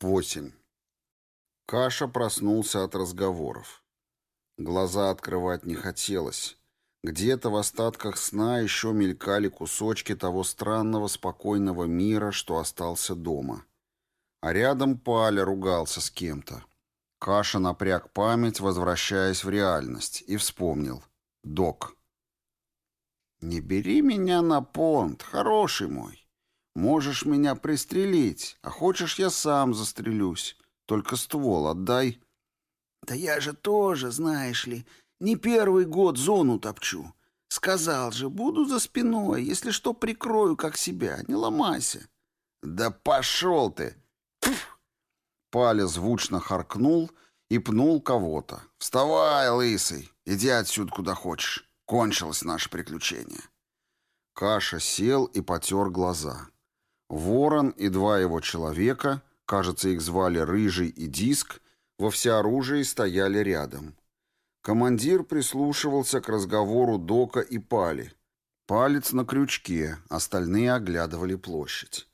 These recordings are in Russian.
8. Каша проснулся от разговоров. Глаза открывать не хотелось. Где-то в остатках сна еще мелькали кусочки того странного спокойного мира, что остался дома. А рядом Паля ругался с кем-то. Каша напряг память, возвращаясь в реальность, и вспомнил. Док. «Не бери меня на понт, хороший мой. Можешь меня пристрелить, а хочешь, я сам застрелюсь. Только ствол отдай. Да я же тоже, знаешь ли, не первый год зону топчу. Сказал же, буду за спиной, если что, прикрою как себя, не ломайся. Да пошел ты! Пф! Паля звучно харкнул и пнул кого-то. Вставай, лысый, иди отсюда куда хочешь. Кончилось наше приключение. Каша сел и потер глаза. Ворон и два его человека, кажется, их звали Рыжий и Диск, во всеоружии стояли рядом. Командир прислушивался к разговору Дока и Пали. Палец на крючке, остальные оглядывали площадь.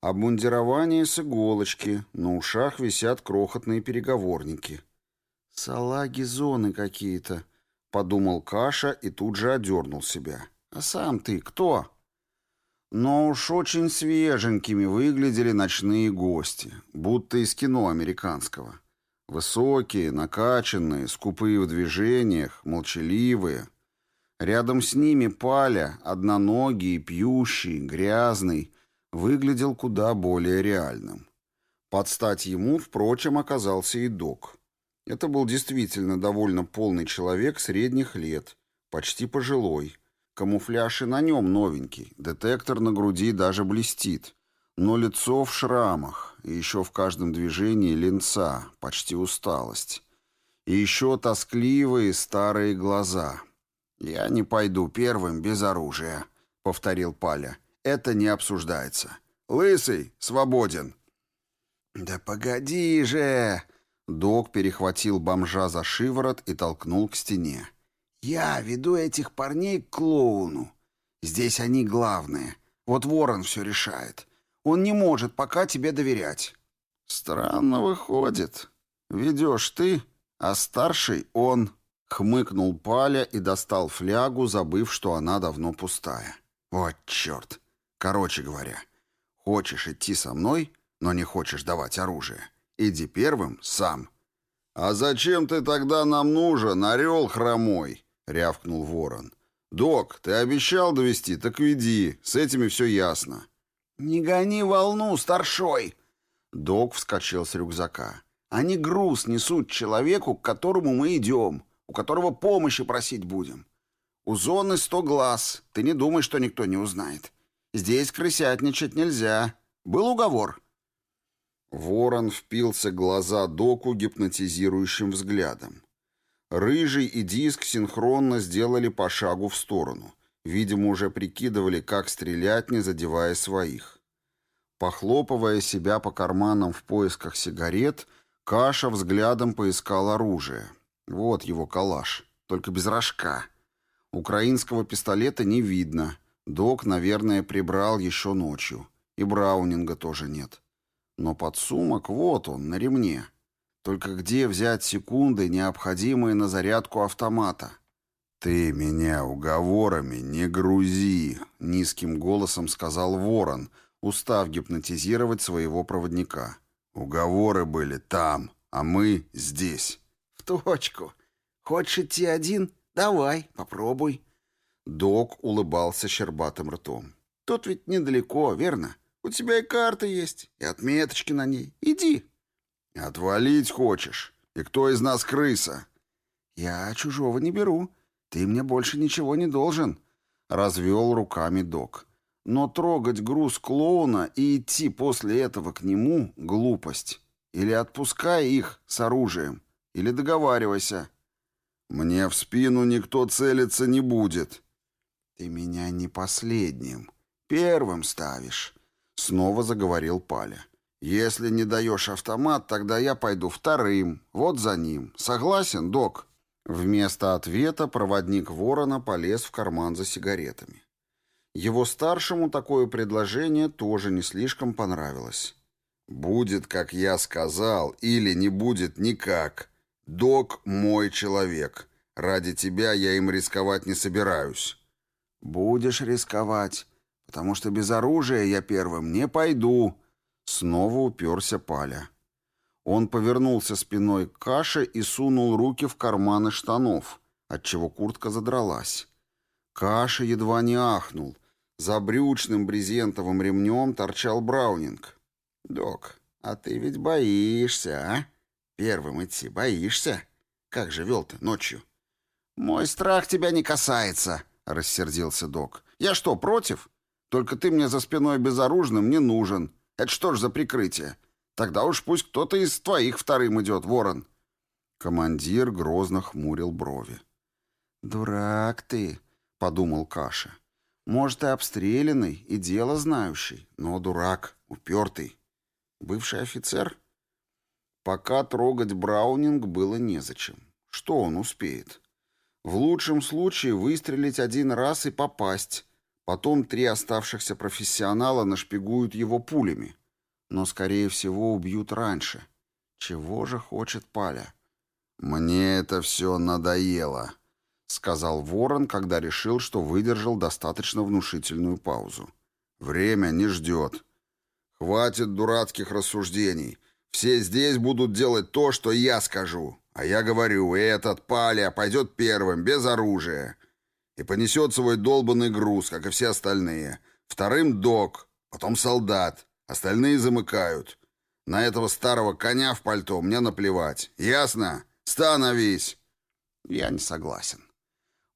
Обмундирование с иголочки, на ушах висят крохотные переговорники. «Салаги зоны какие-то», — подумал Каша и тут же одернул себя. «А сам ты кто?» Но уж очень свеженькими выглядели ночные гости, будто из кино американского. Высокие, накачанные, скупые в движениях, молчаливые. Рядом с ними Паля, одноногий, пьющий, грязный, выглядел куда более реальным. Под стать ему, впрочем, оказался и док. Это был действительно довольно полный человек средних лет, почти пожилой, Камуфляж и на нем новенький, детектор на груди даже блестит. Но лицо в шрамах, и еще в каждом движении ленца, почти усталость. И еще тоскливые старые глаза. «Я не пойду первым без оружия», — повторил Паля. «Это не обсуждается. Лысый, свободен». «Да погоди же!» Док перехватил бомжа за шиворот и толкнул к стене. Я веду этих парней к клоуну. Здесь они главные. Вот Ворон все решает. Он не может пока тебе доверять. Странно выходит. Ведешь ты, а старший он. Хмыкнул Паля и достал флягу, забыв, что она давно пустая. Вот черт. Короче говоря, хочешь идти со мной, но не хочешь давать оружие. Иди первым сам. «А зачем ты тогда нам нужен, орел хромой?» — рявкнул ворон. «Док, ты обещал довести, так веди. С этими все ясно». «Не гони волну, старшой!» Док вскочил с рюкзака. «Они груз несут человеку, к которому мы идем, у которого помощи просить будем. У зоны сто глаз, ты не думай, что никто не узнает. Здесь крысятничать нельзя. Был уговор». Ворон впился глаза доку гипнотизирующим взглядом. Рыжий и диск синхронно сделали по шагу в сторону. Видимо, уже прикидывали, как стрелять, не задевая своих. Похлопывая себя по карманам в поисках сигарет, Каша взглядом поискал оружие. Вот его калаш, только без рожка. Украинского пистолета не видно. Док, наверное, прибрал еще ночью. И Браунинга тоже нет. Но подсумок, вот он, на ремне. Только где взять секунды, необходимые на зарядку автомата? «Ты меня уговорами не грузи», — низким голосом сказал Ворон, устав гипнотизировать своего проводника. «Уговоры были там, а мы здесь». «В точку. Хочешь идти один? Давай, попробуй». Док улыбался щербатым ртом. «Тут ведь недалеко, верно? У тебя и карта есть, и отметочки на ней. Иди». «Отвалить хочешь? И кто из нас крыса?» «Я чужого не беру. Ты мне больше ничего не должен», — развел руками док. «Но трогать груз клоуна и идти после этого к нему — глупость. Или отпускай их с оружием, или договаривайся». «Мне в спину никто целиться не будет». «Ты меня не последним. Первым ставишь», — снова заговорил Паля. «Если не даешь автомат, тогда я пойду вторым, вот за ним. Согласен, док?» Вместо ответа проводник ворона полез в карман за сигаретами. Его старшему такое предложение тоже не слишком понравилось. «Будет, как я сказал, или не будет никак. Док мой человек. Ради тебя я им рисковать не собираюсь». «Будешь рисковать, потому что без оружия я первым не пойду», — снова уперся Паля. Он повернулся спиной к каше и сунул руки в карманы штанов, отчего куртка задралась. Каша едва не ахнул. За брючным брезентовым ремнем торчал Браунинг. «Док, а ты ведь боишься, а? Первым идти боишься? Как же вел ты ночью?» «Мой страх тебя не касается», — рассердился док. «Я что, против? Только ты мне за спиной безоружным не нужен. Это что ж за прикрытие? Тогда уж пусть кто-то из твоих вторым идет, ворон». Командир грозно хмурил брови. «Дурак ты», — подумал Каша. «Может, и обстрелянный, и дело знающий, но дурак, упертый. Бывший офицер?» Пока трогать Браунинг было незачем. Что он успеет? В лучшем случае выстрелить один раз и попасть. Потом три оставшихся профессионала нашпигуют его пулями. Но, скорее всего, убьют раньше. Чего же хочет Паля? «Мне это все надоело», — сказал Ворон, когда решил, что выдержал достаточно внушительную паузу. «Время не ждет. Хватит дурацких рассуждений. Все здесь будут делать то, что я скажу. А я говорю, этот Паля пойдет первым, без оружия. И понесет свой долбанный груз, как и все остальные. Вторым док, потом солдат. Остальные замыкают. На этого старого коня в пальто мне наплевать. Ясно? Становись!» Я не согласен.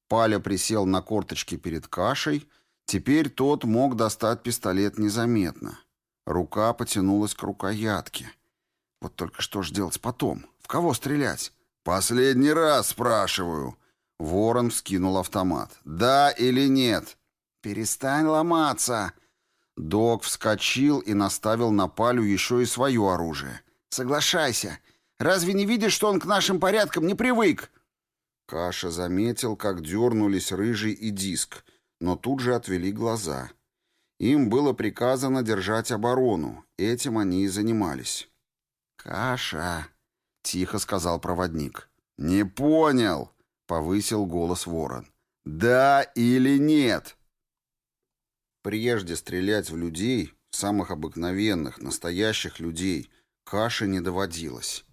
Паля присел на корточки перед кашей. Теперь тот мог достать пистолет незаметно. Рука потянулась к рукоятке. Вот только что ж делать потом? В кого стрелять? «Последний раз спрашиваю». Ворон вскинул автомат. «Да или нет?» «Перестань ломаться!» Док вскочил и наставил на Палю еще и свое оружие. «Соглашайся. Разве не видишь, что он к нашим порядкам не привык?» Каша заметил, как дернулись рыжий и диск, но тут же отвели глаза. Им было приказано держать оборону, этим они и занимались. «Каша», — тихо сказал проводник. «Не понял», — повысил голос ворон. «Да или нет?» Прежде стрелять в людей, самых обыкновенных, настоящих людей, Каше не доводилось.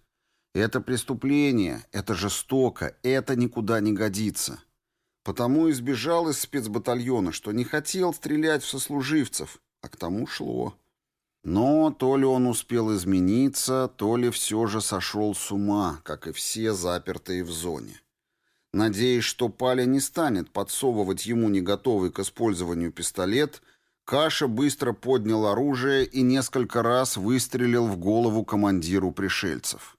Это преступление, это жестоко, это никуда не годится. Потому избежал из спецбатальона, что не хотел стрелять в сослуживцев, а к тому шло. Но то ли он успел измениться, то ли все же сошел с ума, как и все запертые в зоне. Надеясь, что Паля не станет подсовывать ему не готовый к использованию пистолет, Каша быстро поднял оружие и несколько раз выстрелил в голову командиру пришельцев.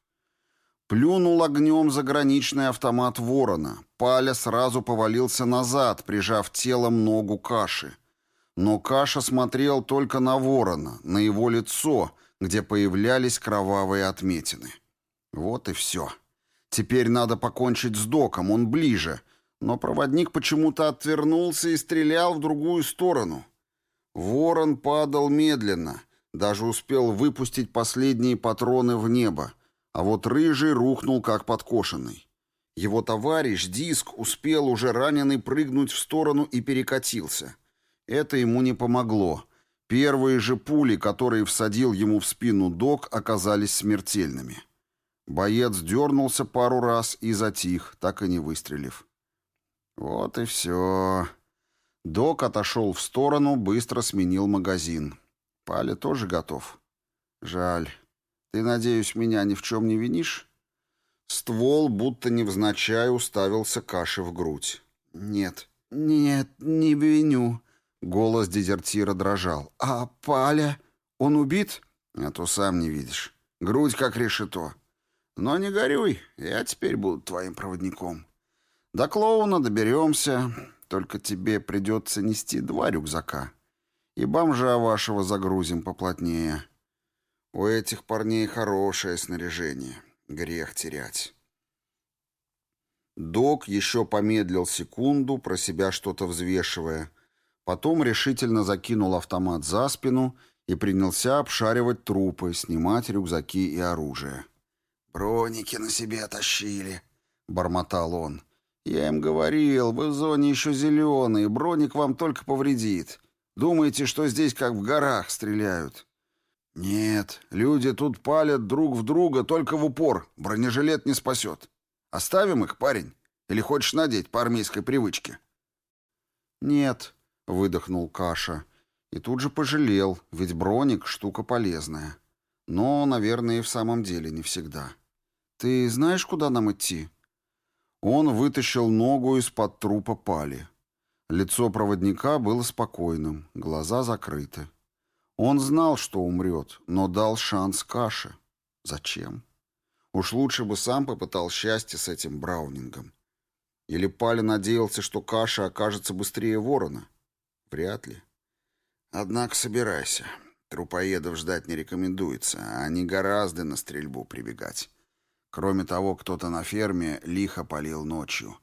Плюнул огнем заграничный автомат ворона. Паля сразу повалился назад, прижав телом ногу Каши. Но Каша смотрел только на ворона, на его лицо, где появлялись кровавые отметины. Вот и все. Теперь надо покончить с доком, он ближе. Но проводник почему-то отвернулся и стрелял в другую сторону. Ворон падал медленно, даже успел выпустить последние патроны в небо, а вот рыжий рухнул как подкошенный. Его товарищ, Диск, успел уже раненый прыгнуть в сторону и перекатился. Это ему не помогло. Первые же пули, которые всадил ему в спину док, оказались смертельными. Боец дернулся пару раз и затих, так и не выстрелив. Вот и все. Док отошел в сторону, быстро сменил магазин. Паля тоже готов. Жаль. Ты, надеюсь, меня ни в чем не винишь? Ствол, будто невзначай, уставился каши в грудь. Нет, нет, не виню. Голос дезертира дрожал. «А Паля? Он убит?» «А то сам не видишь. Грудь как решето. Но не горюй, я теперь буду твоим проводником. До клоуна доберемся, только тебе придется нести два рюкзака. И бомжа вашего загрузим поплотнее. У этих парней хорошее снаряжение. Грех терять». Док еще помедлил секунду, про себя что-то взвешивая, Потом решительно закинул автомат за спину и принялся обшаривать трупы, снимать рюкзаки и оружие. «Броники на себе тащили», — бормотал он. «Я им говорил, вы в зоне еще зеленые, броник вам только повредит. Думаете, что здесь как в горах стреляют?» «Нет, люди тут палят друг в друга только в упор, бронежилет не спасет. Оставим их, парень? Или хочешь надеть по армейской привычке?» «Нет», — выдохнул Каша. И тут же пожалел, ведь броник — штука полезная. Но, наверное, и в самом деле не всегда. «Ты знаешь, куда нам идти?» Он вытащил ногу из-под трупа пали. Лицо проводника было спокойным, глаза закрыты. Он знал, что умрет, но дал шанс Каше. Зачем? Уж лучше бы сам попытал счастье с этим Браунингом. Или Пали надеялся, что Каша окажется быстрее ворона? Вряд ли. Однако собирайся. Трупоедов ждать не рекомендуется, а они гораздо на стрельбу прибегать. Кроме того, кто-то на ферме лихо полил ночью.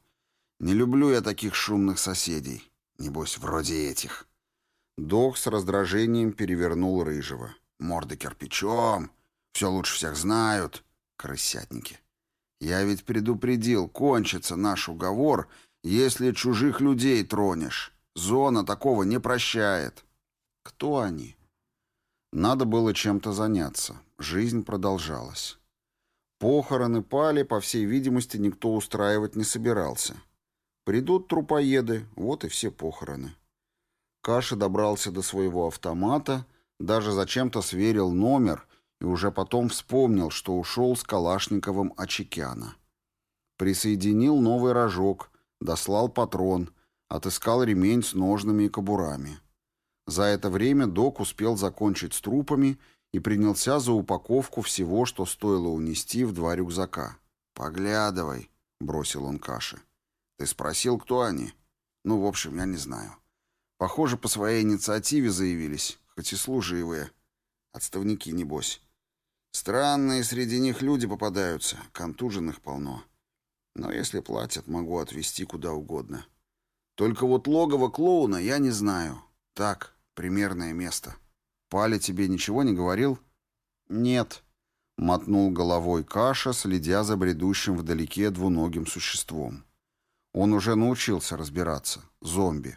Не люблю я таких шумных соседей. Небось, вроде этих. Док с раздражением перевернул рыжего. Морды кирпичом. Все лучше всех знают. Крысятники. Я ведь предупредил, кончится наш уговор, если чужих людей тронешь. Зона такого не прощает. Кто они? Надо было чем-то заняться. Жизнь продолжалась. Похороны пали, по всей видимости, никто устраивать не собирался. Придут трупоеды, вот и все похороны. Каша добрался до своего автомата, даже зачем-то сверил номер и уже потом вспомнил, что ушел с Калашниковым Очекяна. Присоединил новый рожок, дослал патрон, отыскал ремень с ножными и кобурами. За это время док успел закончить с трупами и принялся за упаковку всего, что стоило унести в два рюкзака. «Поглядывай», — бросил он Каше. «Ты спросил, кто они?» «Ну, в общем, я не знаю. Похоже, по своей инициативе заявились, хоть и служивые. Отставники, небось. Странные среди них люди попадаются, контуженных полно. Но если платят, могу отвезти куда угодно. Только вот логово клоуна я не знаю. Так, примерное место». Паля тебе ничего не говорил? Нет. Мотнул головой Каша, следя за бредущим вдалеке двуногим существом. Он уже научился разбираться. Зомби.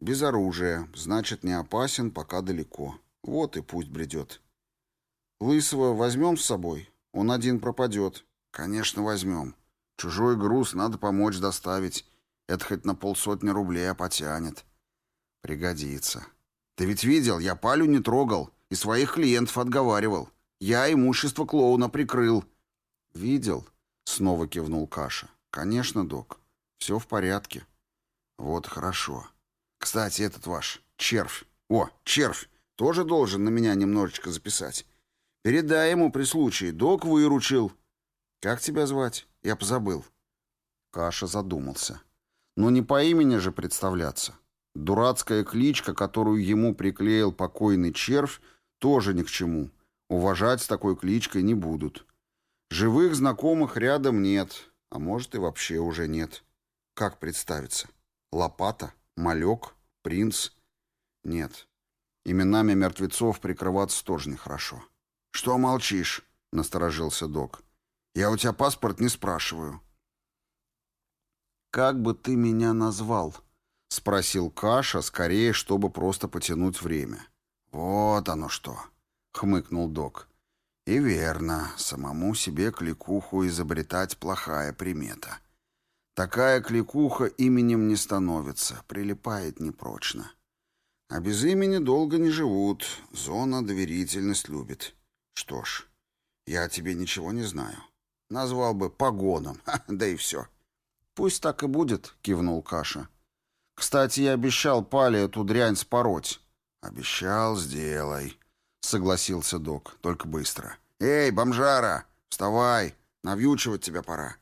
Без оружия, значит, не опасен, пока далеко. Вот и пусть бредет. Лысого возьмем с собой? Он один пропадет. Конечно, возьмем. Чужой груз надо помочь доставить. Это хоть на полсотни рублей а потянет. Пригодится. Ты ведь видел, я Палю не трогал и своих клиентов отговаривал. Я имущество клоуна прикрыл. Видел? Снова кивнул Каша. Конечно, док. Все в порядке. Вот хорошо. Кстати, этот ваш червь. О, червь. Тоже должен на меня немножечко записать. Передай ему при случае. Док выручил. Как тебя звать? Я позабыл. Каша задумался. Ну не по имени же представляться. Дурацкая кличка, которую ему приклеил покойный червь, тоже ни к чему. Уважать с такой кличкой не будут. Живых знакомых рядом нет, а может и вообще уже нет. Как представиться? Лопата? Малек? Принц? Нет. Именами мертвецов прикрываться тоже нехорошо. «Что молчишь?» — насторожился док. «Я у тебя паспорт не спрашиваю». «Как бы ты меня назвал?» — спросил Каша, скорее, чтобы просто потянуть время. «Вот оно что!» — хмыкнул док. «И верно, самому себе кликуху изобретать плохая примета. Такая кликуха именем не становится, прилипает непрочно. А без имени долго не живут, зона доверительность любит. Что ж, я о тебе ничего не знаю. Назвал бы погоном, да и все». «Пусть так и будет», — кивнул Каша. Кстати, я обещал Пале эту дрянь спороть. Обещал, сделай, согласился док, только быстро. Эй, бомжара, вставай, навьючивать тебя пора.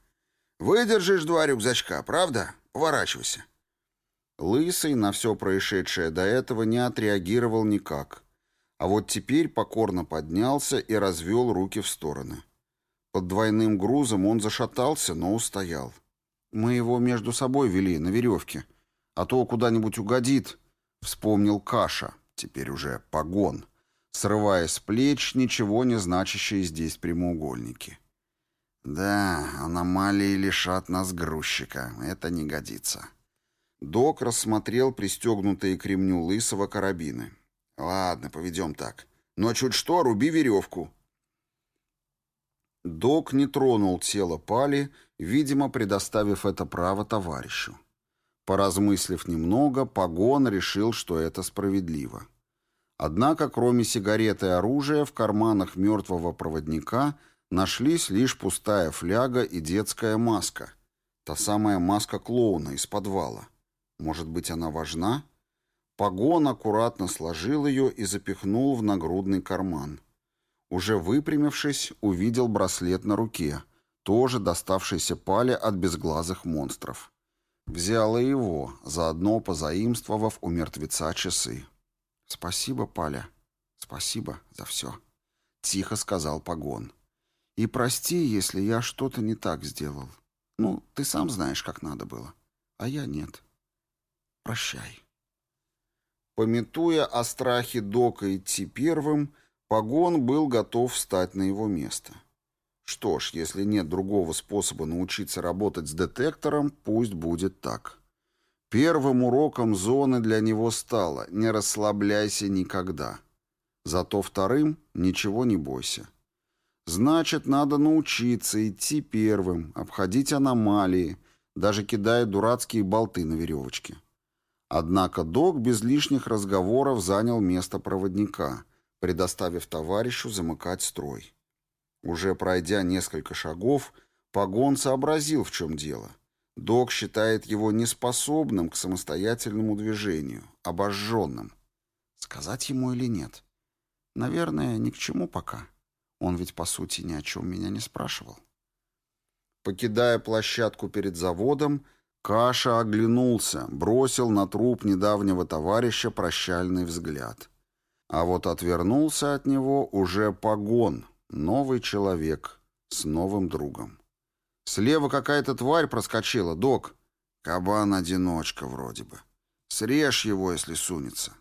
Выдержишь два рюкзачка, правда? Поворачивайся. Лысый на все происшедшее до этого не отреагировал никак. А вот теперь покорно поднялся и развел руки в стороны. Под двойным грузом он зашатался, но устоял. Мы его между собой вели на веревке, а то куда-нибудь угодит. Вспомнил Каша, теперь уже погон. срывая с плеч ничего не значащие здесь прямоугольники. «Да, аномалии лишат нас грузчика. Это не годится». Док рассмотрел пристегнутые к ремню лысого карабины. «Ладно, поведем так. Но чуть что, руби веревку». Док не тронул тело Пали, видимо, предоставив это право товарищу. Поразмыслив немного, Погон решил, что это справедливо. Однако, кроме сигареты и оружия, в карманах мертвого проводника нашлись лишь пустая фляга и детская маска. Та самая маска клоуна из подвала. Может быть, она важна? Погон аккуратно сложил ее и запихнул в нагрудный карман. Уже выпрямившись, увидел браслет на руке, тоже доставшийся Пале от безглазых монстров. Взял и его, заодно позаимствовав у мертвеца часы. «Спасибо, Паля. Спасибо за все», — тихо сказал Погон. «И прости, если я что-то не так сделал. Ну, ты сам знаешь, как надо было. А я нет. Прощай». Пометуя о страхе Дока идти первым, Погон был готов встать на его место. Что ж, если нет другого способа научиться работать с детектором, пусть будет так. Первым уроком зоны для него стало «не расслабляйся никогда». Зато вторым «ничего не бойся». Значит, надо научиться идти первым, обходить аномалии, даже кидая дурацкие болты на веревочке. Однако док без лишних разговоров занял место проводника, предоставив товарищу замыкать строй. Уже пройдя несколько шагов, Погон сообразил, в чем дело. Док считает его неспособным к самостоятельному движению, обожженным. Сказать ему или нет? Наверное, ни к чему пока. Он ведь, по сути, ни о чем меня не спрашивал. Покидая площадку перед заводом, Каша оглянулся, бросил на труп недавнего товарища прощальный взгляд. А вот отвернулся от него уже погон, Новый человек с новым другом. Слева какая-то тварь проскочила, док. Кабан-одиночка вроде бы. Срежь его, если сунется.